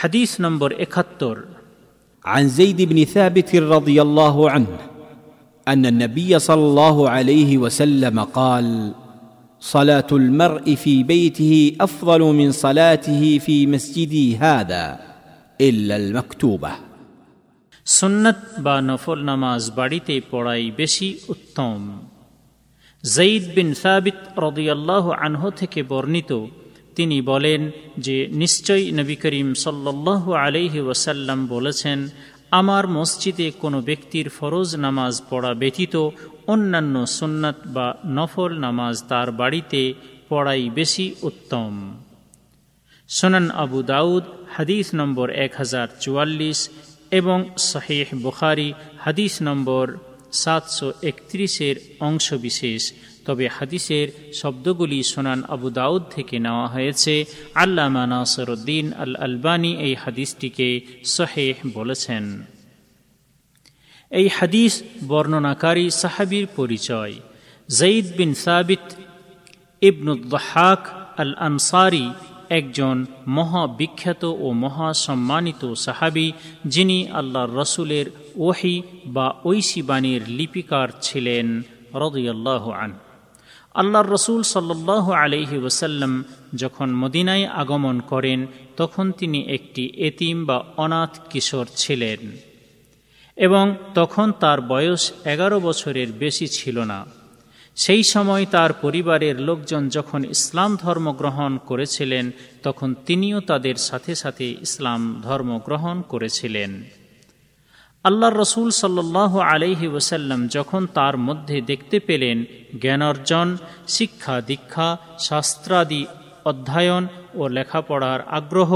হাদিস নম্বর একাত্তর عن زيد بن ثابت رضي الله عنه ان النبي صلى الله عليه وسلم قال صلاه المرء في بيته افضل من صلاته في مسجدي هذا الا المكتوبه সুন্নত বা নফল নামাজ বাড়িতে পড়াই বেশি উত্তম জঈদ বিন সাবিত রদিয়াল্লাহ আনহ থেকে বর্ণিত তিনি বলেন যে, নিশ্চয়ই নবী করিম সাল্লাহ আলহি ওয়াসাল্লাম বলেছেন, আমার মসজিদে কোনো ব্যক্তির ফরজ নামাজ পড়া ব্যতীত অন্যান্য সুন্নাত বা নফল নামাজ তার বাড়িতে পড়াই বেশি উত্তম। সোনান আবু দাউদ, হাদিস নম্বর এক হাজার চুয়াল্লিশ এবং শাহেহ বুখারি, হাদিস নম্বর সাতশো একত্রিশের অংশবিশেষ। তবে হাদিসের শব্দগুলি সোনান আবু দাউদ থেকে নেওয়া হয়েছে। আল্লামা নাসরুদ্দিন আল আলবানী এই হাদিসটিকে সহেহ বলেছেন। এই হাদিস বর্ণনাকারী সাহাবির পরিচয়। জঈদ বিন সাবিত ইবনুদ্দাহাক আল আনসারি একজন মহাবিখ্যাত ও মহাসম্মানিত সাহাবি যিনি আল্লাহর রসুলের ওহি বা ঐশী বাণীর লিপিকার ছিলেন, রদিয়াল্লাহ আন আল্লাহর রসুল সাল্লাহ আলহি ওসাল্লাম যখন মদিনায় আগমন করেন, তখন তিনি একটি এতিম বা অনাথ কিশোর ছিলেন এবং তখন তার বয়স এগারো বছরের বেশি ছিল না। সেই সময় তার পরিবারের লোকজন যখন ইসলাম ধর্ম গ্রহণ করেছিলেন, তখন তিনিও তাদের সাথে সাথে ইসলাম ধর্ম গ্রহণ করেছিলেন। আল্লাহ রসুল সাল্লাহ আলহি ওসাল্লাম যখন তার মধ্যে দেখতে পেলেন জ্ঞানার্জন শিক্ষা দীক্ষা, শাস্ত্রাদি অধ্যয়ন ও লেখাপড়ার আগ্রহ,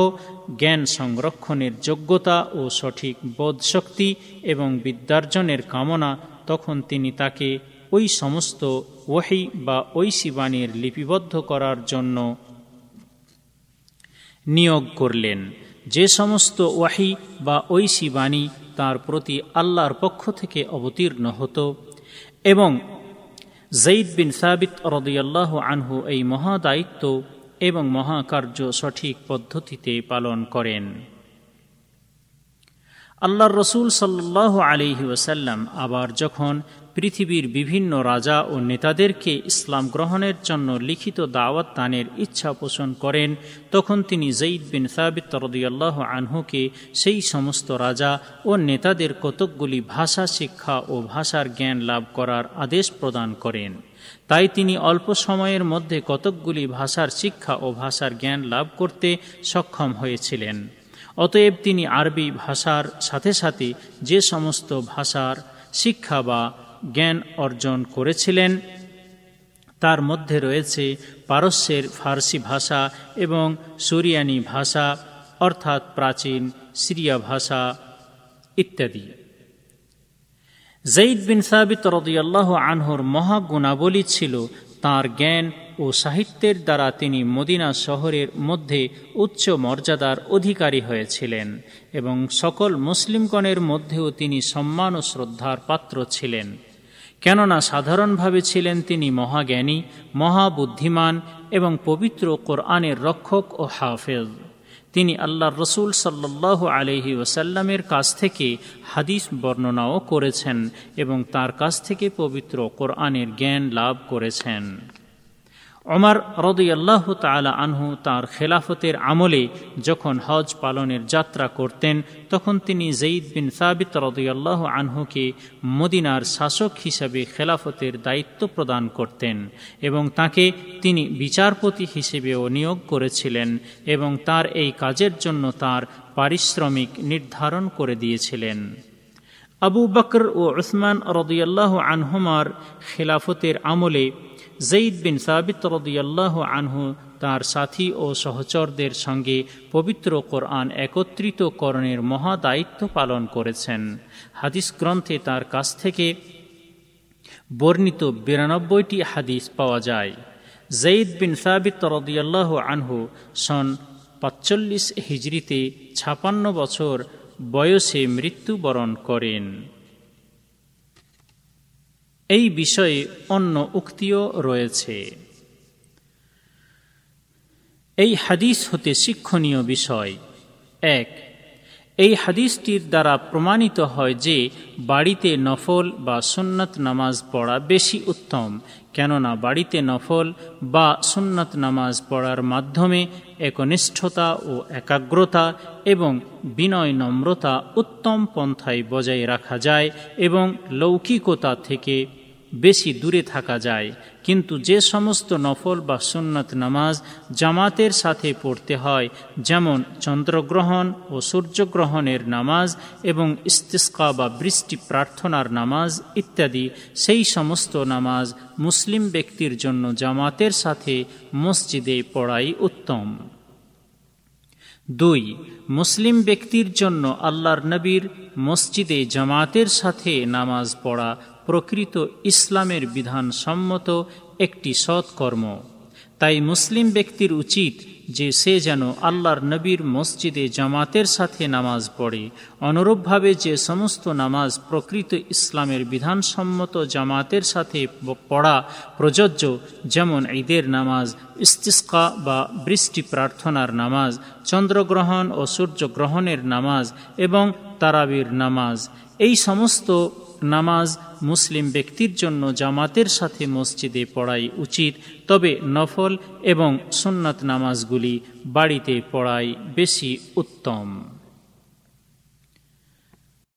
জ্ঞান সংরক্ষণের যোগ্যতা ও সঠিক বোধশক্তি এবং বিদ্যার্জনের কামনা, তখন তিনি তাকে ওই সমস্ত ওহি বা ওই শিবাণীর লিপিবদ্ধ করার জন্য নিয়োগ করলেন। যে সমস্ত ওয়াহি বা ঐশী বাণী তার প্রতি আল্লাহর পক্ষ থেকে অবতীর্ণ হতো এবং জঈদ বিন সাবিত রদিয়াল্লাহ আনহু এই মহাদায়িত্ব এবং মহাকার্য সঠিক পদ্ধতিতে পালন করেন। আল্লাহর রসুল সাল্লাহ আলিহি ওসাল্লাম আবার যখন পৃথিবীর বিভিন্ন রাজা ও নেতাদেরকে ইসলাম গ্রহণের জন্য লিখিত দাওয়াত দানের ইচ্ছা পোষণ করেন, তখন তিনি জঈদ বিন সাবিত রদিয়াল্লাহ আনহুকে সেই সমস্ত রাজা ও নেতাদের কতকগুলি ভাষা, শিক্ষা ও ভাষার জ্ঞান লাভ করার আদেশ প্রদান করেন। তাই তিনি অল্প সময়ের মধ্যে কতকগুলি ভাষার শিক্ষা ও ভাষার জ্ঞান লাভ করতে সক্ষম হয়েছিলেন। অতএব তিনি আরবি ভাষার সাথে সাথে যে সমস্ত ভাষার শিক্ষা বা জ্ঞান অর্জন করেছিলেন, তার মধ্যে রয়েছে পারস্যের ফার্সি ভাষা এবং সুরিয়ানি ভাষা, অর্থাৎ প্রাচীন সিরিয়া ভাষা ইত্যাদি। জঈদ বিন সাবিত রদিয়াল্লাহ আনহর মহাগুণাবলী ছিল তার জ্ঞান ও সাহিত্যের দ্বারা তিনি মদিনা শহরের মধ্যে উচ্চ মর্যাদার অধিকারী হয়েছিলেন এবং সকল মুসলিমগণের মধ্যেও তিনি সম্মান ও শ্রদ্ধার পাত্র ছিলেন। কেননা সাধারণভাবে ছিলেন তিনি মহাজ্ঞানী, মহাবুদ্ধিমান এবং পবিত্র কোরআনের রক্ষক ও হাফেজ। তিনি আল্লাহর রসুল সাল্লাহ আলহি ওসাল্লামের কাছ থেকে হাদিস বর্ণনাও করেছেন এবং তার কাছ থেকে পবিত্র কোরআনের জ্ঞান লাভ করেছেন। অমর রদিয়াল্লাহ তালা আনহু তার খেলাফতের আমলে যখন হজ পালনের যাত্রা করতেন, তখন তিনি জঈদ বিন সাবিত রদিয়াল্লাহ আনহুকে মদিনার শাসক হিসাবে খেলাফতের দায়িত্ব প্রদান করতেন এবং তাকে তিনি বিচারপতি হিসেবেও নিয়োগ করেছিলেন এবং তার এই কাজের জন্য তার পারিশ্রমিক নির্ধারণ করে দিয়েছিলেন। আবু বকর ও উসমান রদিয়াল্লাহ আনহুমার খেলাফতের আমলে জঈদ বিন সাবিত রদিয়াল্লাহ আনহু তার সাথী ও সহচরদের সঙ্গে পবিত্র কোরআন একত্রিত করণের মহা দায়িত্ব পালন করেছেন। হাদিস গ্রন্থে তার কাছ থেকে বর্ণিত বিরানব্বইটি হাদিস পাওয়া যায়। জঈদ বিন সাবিত রদিয়াল্লাহ আনহু সন পাঁচচল্লিশ হিজড়িতে ছাপান্ন বছর বয়সে মৃত্যুবরণ করেন। এই বিষয়ে অন্য উক্তিও রয়েছে। এই হাদিস হতে শিক্ষণীয় বিষয়। এক এই হাদিসটির দ্বারা প্রমাণিত হয় যে বাড়িতে নফল বা সুন্নত নামাজ পড়া বেশি উত্তম, কেননা বাড়িতে নফল বা সুন্নত নামাজ পড়ার মাধ্যমে একনিষ্ঠতা ও একাগ্রতা এবং বিনয় নম্রতা উত্তম পন্থায় বজায় রাখা যায় এবং লৌকিকতা থেকে বেশি দূরে থাকা যায়। কিন্তু যে সমস্ত নফল বা সুন্নত নামাজ জামাতের সাথে পড়তে হয়, যেমন চন্দ্রগ্রহণ ও সূর্যগ্রহণের নামাজ এবং ইস্তিস্কা বা বৃষ্টি প্রার্থনার নামাজ ইত্যাদি, সেই সমস্ত নামাজ মুসলিম ব্যক্তির জন্য জামাতের সাথে মসজিদে পড়াই উত্তম। দুই, মুসলিম ব্যক্তির জন্য আল্লাহর নবীর মসজিদে জামাতের সাথে নামাজ পড়া প্রকৃত ইসলামের বিধান সম্মত একটি সৎকর্ম। তাই মুসলিম ব্যক্তির উচিত যে সে যেন আল্লাহর নবীর মসজিদে জামাতের সাথে নামাজ পড়ে। অনুরূপভাবে যে সমস্ত নামাজ প্রকৃত ইসলামের বিধানসম্মত জামাতের সাথে পড়া প্রযোজ্য, যেমন ঈদের নামাজ, ইস্তিস্কা বা বৃষ্টি প্রার্থনার নামাজ, চন্দ্রগ্রহণ ও সূর্যগ্রহণের নামাজ এবং তারাবির নামাজ। এই সমস্ত নামাজ মুসলিম ব্যক্তির জন্য জামাতের সাথে মসজিদে পড়াই উচিত, তবে নফল এবং সুন্নাত নামাজগুলি বাড়িতে পড়াই বেশি উত্তম।